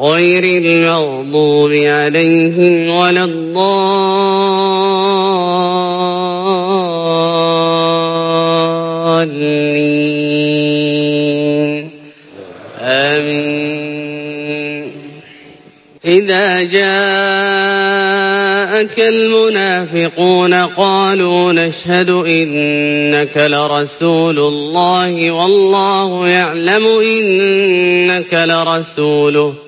غير المغضوب عليهم ولا الضالين. آمين. إذا جاءك المنافقون قالوا نشهد إنك لرسول الله والله يعلم إنك لرسوله.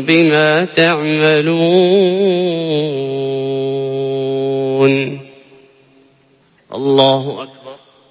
بما تعملون. الله أكبر.